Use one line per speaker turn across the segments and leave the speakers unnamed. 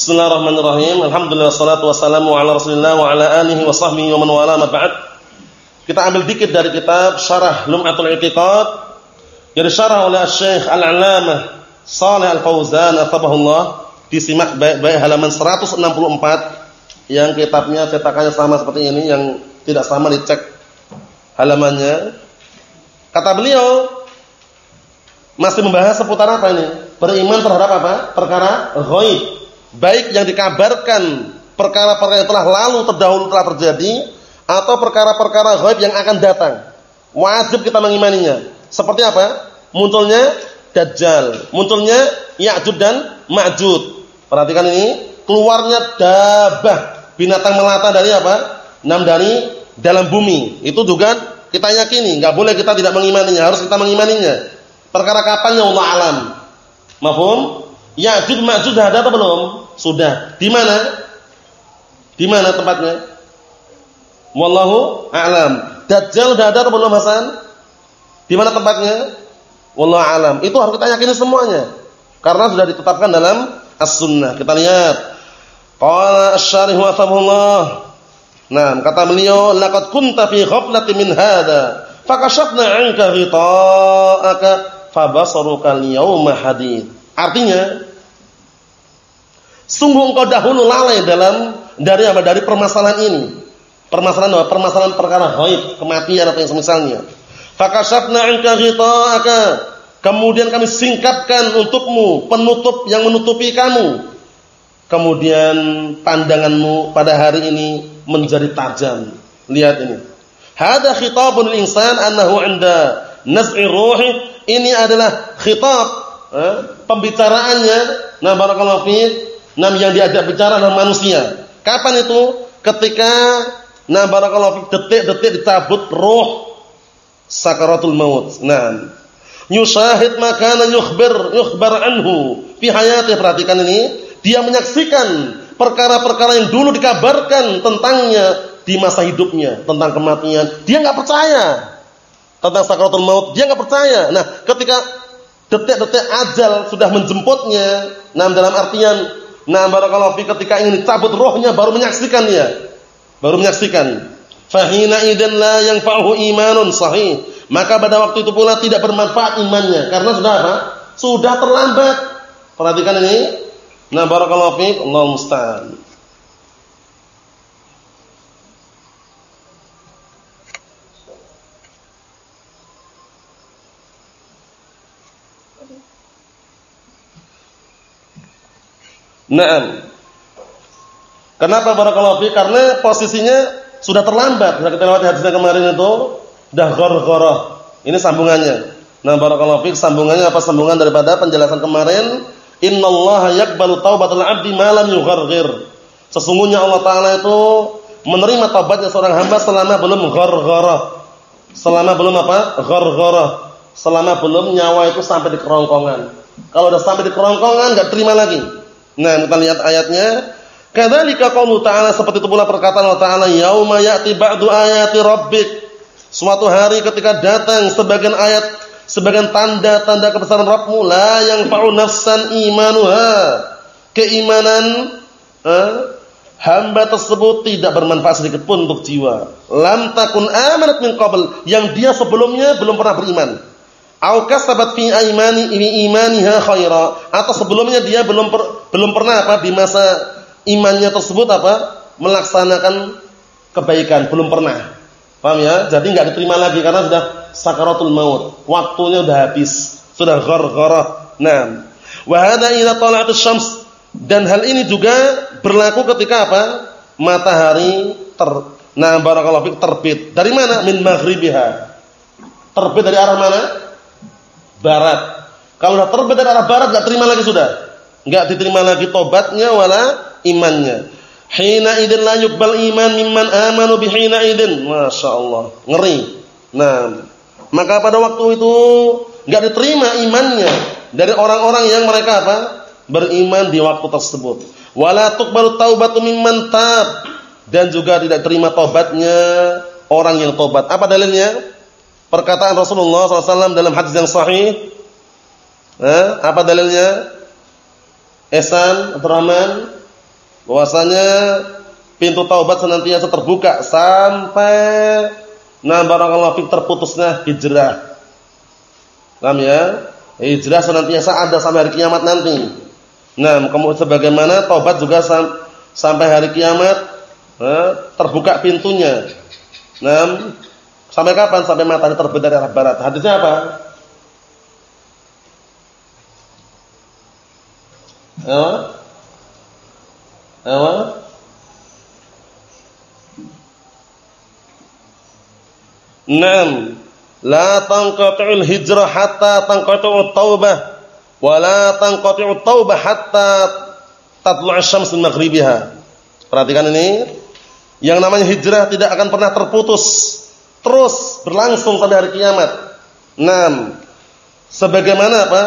Bismillahirrahmanirrahim. Alhamdulillah salatu wassalamu ala Rasulillah wa ala alihi wa sahbihi wa man wala ma ba'd. Kita ambil dikit dari kitab Syarah Lum'atul I'tiqad yang disyarah oleh Syekh Al-'Allamah Shalih Al-Fauzan atabahullah disimak baik-baik halaman 164 yang kitabnya cetakannya sama seperti ini yang tidak sama dicek halamannya. Kata beliau masih membahas seputar apa ini? Beriman terhadap apa? Perkara ghaib baik yang dikabarkan perkara-perkara yang telah lalu terdahulu telah terjadi atau perkara-perkara gaib yang akan datang. Wajib kita mengimaninya. Seperti apa? Munculnya Dajjal, munculnya Ya'jud dan Ma'jud. Perhatikan ini, keluarnya dabah, binatang melata dari apa? Enam dari dalam bumi. Itu juga kita yakini, nggak boleh kita tidak mengimaninya, harus kita mengimaninya. Perkara kapannya Allah alam. Mafhum? Ya'juj Ma'juj sudah ada atau belum? Sudah. Di mana? Di mana tempatnya? Wallahu a'lam. Dajjal sudah ada atau belum Hasan? Di mana tempatnya? Wallahu a'lam. Itu harus kita yakini semuanya. Karena sudah ditetapkan dalam As-Sunnah. Kita lihat. Qala asy-syarih wa Nah, kata beliau, laqad kunta fi ghaflatin min hadha, fakashafna 'anka ghita'aka fabasaruka al-yawma hadid. Artinya, sungguh engkau dahulu lalai dalam dari apa? Dari permasalahan ini. Permasalahan apa? Permasalahan perkara haid, kematian atau yang semisalnya. Fakashafna 'anka ghita'aka. Kemudian kami singkapkan untukmu penutup yang menutupi kamu. Kemudian pandanganmu pada hari ini menjadi tajam. Lihat ini. Hada khitabun insan annahu 'inda naz'i ruhi. Ini adalah khitab eh, pembicaraannya nah barakallahu nam yang diajak bicara adalah manusia. Kapan itu? Ketika nah barakallahu detik-detik dicabut roh sakaratul maut. Nah, yushahid makana yukhbir yukhbar anhu fi hayati perhatikan ini dia menyaksikan perkara-perkara yang dulu dikabarkan tentangnya di masa hidupnya tentang kematian dia nggak percaya tentang sakaratul maut dia nggak percaya nah ketika detik-detik ajal sudah menjemputnya. Nah, dalam artian nah barakallahu fi ketika ingin dicabut rohnya baru menyaksikan dia. Baru menyaksikan. Fahina idan la yang yanfa'uhu imanun sahih. Maka pada waktu itu pula tidak bermanfaat imannya karena sudah apa? Sudah terlambat. Perhatikan ini. Nah, barakallahu fi Allah musta'an. Naam. Kenapa barakallahu fi? Karena posisinya sudah terlambat. Sudah kita lewati hadisnya kemarin itu dah ghar-gharah. Ini sambungannya. Nah, barakallahu fi sambungannya apa sambungan daripada penjelasan kemarin? Innallaha yaqbalu taubatal 'abdi ma lam yugharghir. Sesungguhnya Allah taala itu menerima taubatnya seorang hamba selama belum ghar-gharah. Selama belum apa? Ghar-gharah. Selama belum nyawa itu sampai di kerongkongan. Kalau udah sampai di kerongkongan enggak terima lagi. Nah, kita lihat ayatnya. Kadzalika qaulu ta'ala seperti itu pula perkataan Allah Ta'ala, "Yauma ya'ti ba'du ayati rabbik." Suatu hari ketika datang sebagian ayat, sebagian tanda-tanda kebesaran Rabbmu la yang fa'u nafsan imanuha. Keimanan eh, hamba tersebut tidak bermanfaat sedikit pun untuk jiwa. Lam takun amanat min qabl, yang dia sebelumnya belum pernah beriman. Au kasabat fi aymani imaniha khaira atau sebelumnya dia belum per, belum pernah apa di masa imannya tersebut apa melaksanakan kebaikan, belum pernah. Paham ya? Jadi enggak diterima lagi karena sudah sakaratul maut. Waktunya sudah habis, sudah gharghara. Nah, wa hadza idza tala'atus syams dan hal ini juga berlaku ketika apa? Matahari ter Nah, barakallahu fik terbit. Dari mana? Min maghribiha. Terbit dari arah mana? barat. Kalau sudah terbit dari arah barat enggak terima lagi sudah. Enggak diterima lagi tobatnya wala imannya. Hina idin la yuqbal iman mimman amanu bihina idin. Masya Allah. Ngeri. Nah, maka pada waktu itu enggak diterima imannya dari orang-orang yang mereka apa? Beriman di waktu tersebut. Wala tuqbalu taubatu mimman tab dan juga tidak terima tobatnya orang yang tobat. Apa dalilnya? perkataan Rasulullah SAW dalam hadis yang sahih. Eh, apa dalilnya? Ihsan, Abdurrahman, bahwasanya pintu taubat senantiasa terbuka sampai nah barakallahu fik terputusnya hijrah. Paham ya? Hijrah senantiasa ada sampai hari kiamat nanti. Nah, kemudian sebagaimana taubat juga sam sampai hari kiamat nah, terbuka pintunya. Nah, sampai kapan? Sampai matahari terbit dari arah barat. Hadisnya apa? Apa? Apa? Naam. La tanqati'ul hijrah hatta tanqati'ut taubah wa la taubah hatta tatlu'asy syams min maghribiha. Perhatikan ini. Yang namanya hijrah tidak akan pernah terputus, terus berlangsung sampai hari kiamat. Naam. Sebagaimana apa?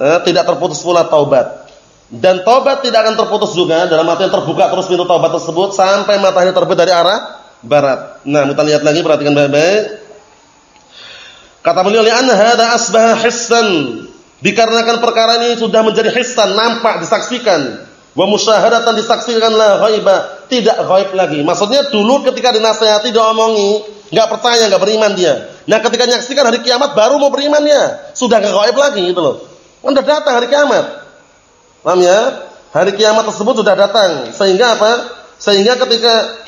Eh, tidak terputus pula taubat. Dan taubat tidak akan terputus juga dalam arti yang terbuka terus pintu taubat tersebut sampai matahari terbit dari arah barat. Nah, kita lihat lagi perhatikan baik-baik. Kata beliau li'anna hadza asbaha hissan. Dikarenakan perkara ini sudah menjadi hissan, nampak, disaksikan. Wa musyahadatan disaksikan la ghaiba, tidak ghaib lagi. Maksudnya dulu ketika dinasihati diomongi, enggak percaya, enggak beriman dia. Nah, ketika menyaksikan hari kiamat baru mau beriman dia. Sudah enggak ghaib lagi gitu loh. Sudah datang hari kiamat. Paham ya? Hari kiamat tersebut sudah datang. Sehingga apa? Sehingga ketika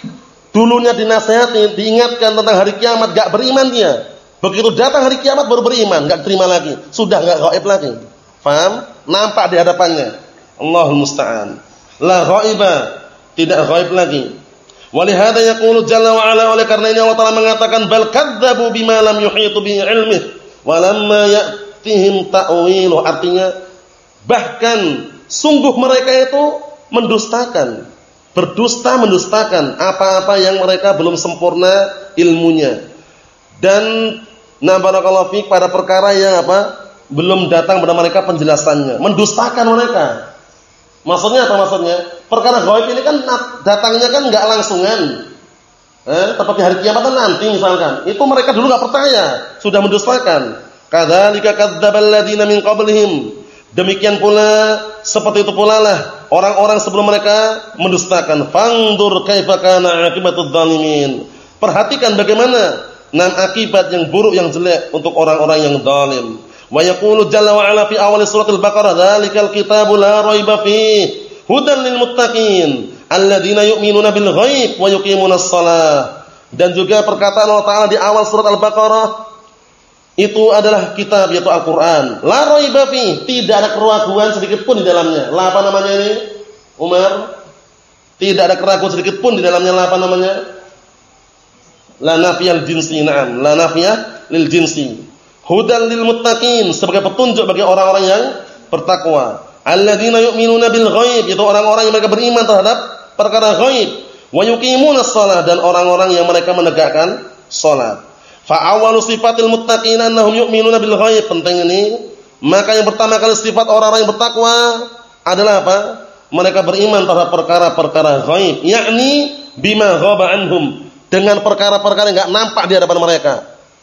dulunya dinasehati, diingatkan tentang hari kiamat, gak beriman dia. Begitu datang hari kiamat baru beriman, gak terima lagi. Sudah gak gaib lagi. Paham? Nampak di hadapannya. Allahul musta'an. La ghaiba, tidak gaib lagi. Walihada yaqulu jalla wa ala oleh karena ini Allah Taala mengatakan bal kadzabu bima lam yuhitu bi ilmi wa lamma ya tihim ta'wilu artinya bahkan sungguh mereka itu mendustakan berdusta mendustakan apa-apa yang mereka belum sempurna ilmunya. Dan na barakallahu fik pada perkara yang apa belum datang pada mereka penjelasannya. Mendustakan mereka. Maksudnya apa maksudnya? Perkara gaib ini kan datangnya kan enggak langsungan. Eh seperti hari kiamat kan nanti misalkan. Itu mereka dulu enggak percaya sudah mendustakan Kadzalika kadzdzabal ladina min qablihim. Demikian pula seperti itu pula lah orang-orang sebelum mereka mendustakan. Fangdur kaifa kana akibatud zalimin. Perhatikan bagaimana nan akibat yang buruk yang jelek untuk orang-orang yang zalim. Wa yaqulu jalla wa ala fi awal surat al-Baqarah, "Dzalikal kitabu la raiba fihi hudan lil muttaqin alladziina yu'minuna bil ghaib wa yuqimunas shalah." Dan juga perkataan Allah Taala di awal surat Al-Baqarah, itu adalah kitab yaitu Al-Qur'an. La raiba fi, tidak ada keraguan sedikit pun di dalamnya. La apa namanya ini? Umar? Tidak ada keraguan sedikit pun di dalamnya. La apa namanya? La nafiyal jinsi, na'am. La nafiyah lil jinsi. Hudan lil muttaqin, sebagai petunjuk bagi orang-orang yang bertakwa. Alladzina yu'minuna bil ghaib, itu orang-orang yang mereka beriman terhadap perkara ghaib. Wa yuqimunas shalah dan orang-orang yang mereka menegakkan salat. Fa awwalu sifatil muttaqin annahum yu'minuna bil ghaib. Penting ini. Maka yang pertama kali sifat orang-orang yang bertakwa adalah apa? Mereka beriman terhadap perkara-perkara ghaib, yakni bima ghaba anhum, dengan perkara-perkara yang enggak nampak di hadapan mereka.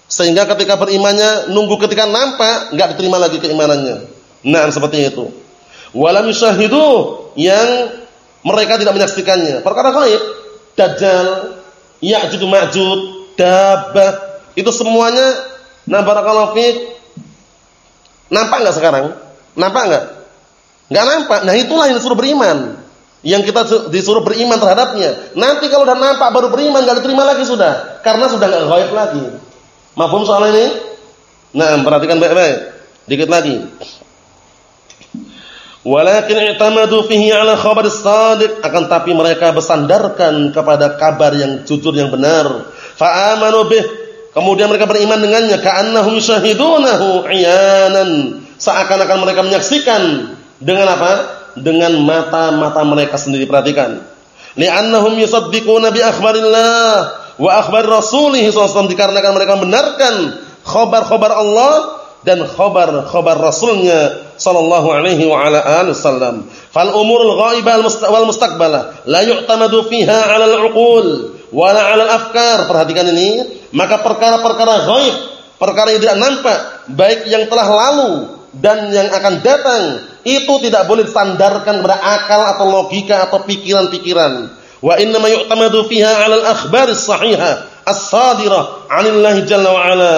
Sehingga ketika berimannya nunggu ketika nampak enggak diterima lagi keimanannya. Nah, seperti itu. Walam yushahidu yang mereka tidak menyaksikannya. Perkara ghaib, dajjal, ya'juj ma'juj, dabbah, itu semuanya nah barakallahu fiik nampak enggak sekarang? Nampak enggak? Enggak nampak. Nah, itulah yang disuruh beriman. Yang kita disuruh beriman terhadapnya. Nanti kalau udah nampak baru beriman enggak diterima lagi sudah. Karena sudah enggak gaib lagi. Mafhum soal ini? Nah, perhatikan baik-baik. Dikit lagi. Walakin i'tamadu fihi 'ala khabar shadiq akan tapi mereka bersandarkan kepada kabar yang jujur yang benar. Fa'amanu bih Kemudian mereka beriman dengannya ka'annahum syahidunahu iyanan. Seakan-akan mereka menyaksikan dengan apa? Dengan mata-mata mereka sendiri. Perhatikan. Li'annahum yusaddiquna bi akhbarillah wa akhbar rasulih sallallahu dikarenakan mereka membenarkan khabar-khabar Allah dan khabar-khabar rasulnya sallallahu alaihi wa ala alihi wasallam. Fal umurul ghaibah wal mustaqbalah la yu'tamadu fiha 'ala al-'uqul wala 'ala al-afkar. Perhatikan ini maka perkara-perkara ghaib, perkara yang tidak nampak, baik yang telah lalu dan yang akan datang, itu tidak boleh disandarkan kepada akal atau logika atau pikiran-pikiran. Wa inna ma yu'tamadu fiha 'ala al-akhbar as-sahihah as-sadirah 'anillahi jalla wa 'ala,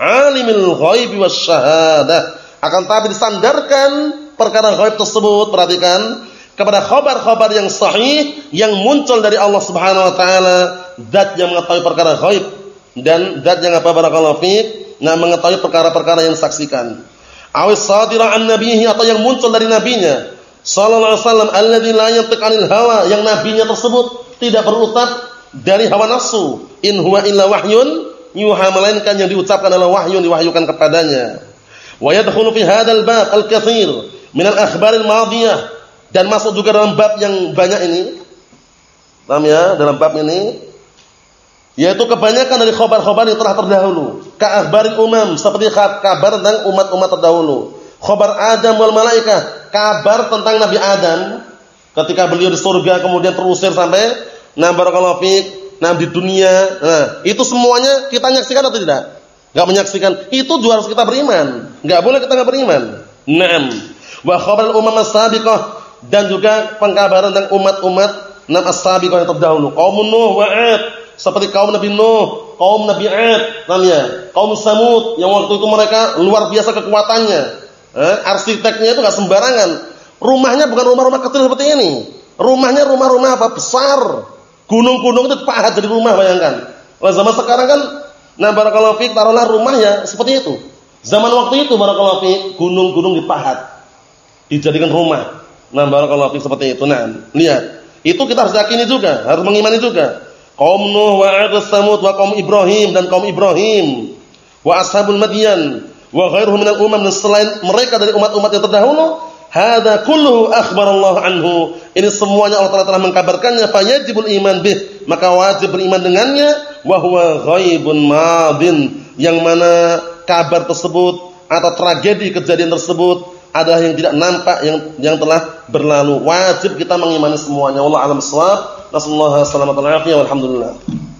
'alimil ghaibi wasyahadah. Akan tapi disandarkan perkara ghaib tersebut, perhatikan, kepada khabar-khabar yang sahih yang muncul dari Allah Subhanahu wa taala, zat yang mengetahui perkara ghaib dan zat yang apa barakallahu fiik, nah mengetahui perkara-perkara yang disaksikan. Awis sadira an nabihi atau yang muncul dari nabinya sallallahu alaihi wasallam alladzi la yantiq anil hawa yang nabinya tersebut tidak berutat dari hawa nafsu in huwa illa wahyun yuha melainkan yang diucapkan adalah wahyu diwahyukan kepadanya wa yadkhulu fi hadzal bab al-katsir min al-akhbar al-madiyah dan masuk juga dalam bab yang banyak ini. Paham ya? Dalam bab ini yaitu kebanyakan dari khabar-khabar yang telah terdahulu. Ka'akhbaril umam seperti kabar tentang umat-umat terdahulu. Khabar Adam wal malaikah, kabar tentang Nabi Adam ketika beliau di surga kemudian terusir sampai nah barakallahu fiik, nah di dunia. Nah, itu semuanya kita menyaksikan atau tidak? Enggak menyaksikan. Itu juga harus kita beriman. Enggak boleh kita enggak beriman. Naam. Wa khabarul umam as-sabiqah dan juga pengkabaran tentang umat-umat nam as-sabiqah yang terdahulu. Kaum Nuh wa seperti kaum Nabi Nuh, kaum Nabi 'Ad, namanya, kaum Samud yang waktu itu mereka luar biasa kekuatannya. Eh, arsiteknya itu enggak sembarangan. Rumahnya bukan rumah-rumah kecil seperti ini. Rumahnya rumah-rumah apa? Besar. Gunung-gunung itu pahat jadi rumah bayangkan. Kalau zaman sekarang kan nah barakallahu fiik taruhlah rumahnya seperti itu. Zaman waktu itu barakallahu fiik gunung-gunung dipahat. Dijadikan rumah. Nah, barakallahu fi seperti itu. Nah, lihat. Itu kita harus yakini juga, harus mengimani juga. Kaum Nuh wa 'ad Samud wa kaum Ibrahim dan kaum Ibrahim wa ashabul Madyan wa ghairuhum minal umam selain mereka dari umat-umat yang terdahulu Hada kulluhu akhbar Allah anhu. Ini semuanya Allah Taala telah mengkabarkannya, fayajibul iman bih. Maka wajib beriman dengannya wa huwa ghaibun madin. Yang mana kabar tersebut atau tragedi kejadian tersebut adalah yang tidak nampak yang yang telah berlalu. Wajib kita mengimani semuanya. Allah alam shawab. Nasallahu alaihi wasallam. Alhamdulillah.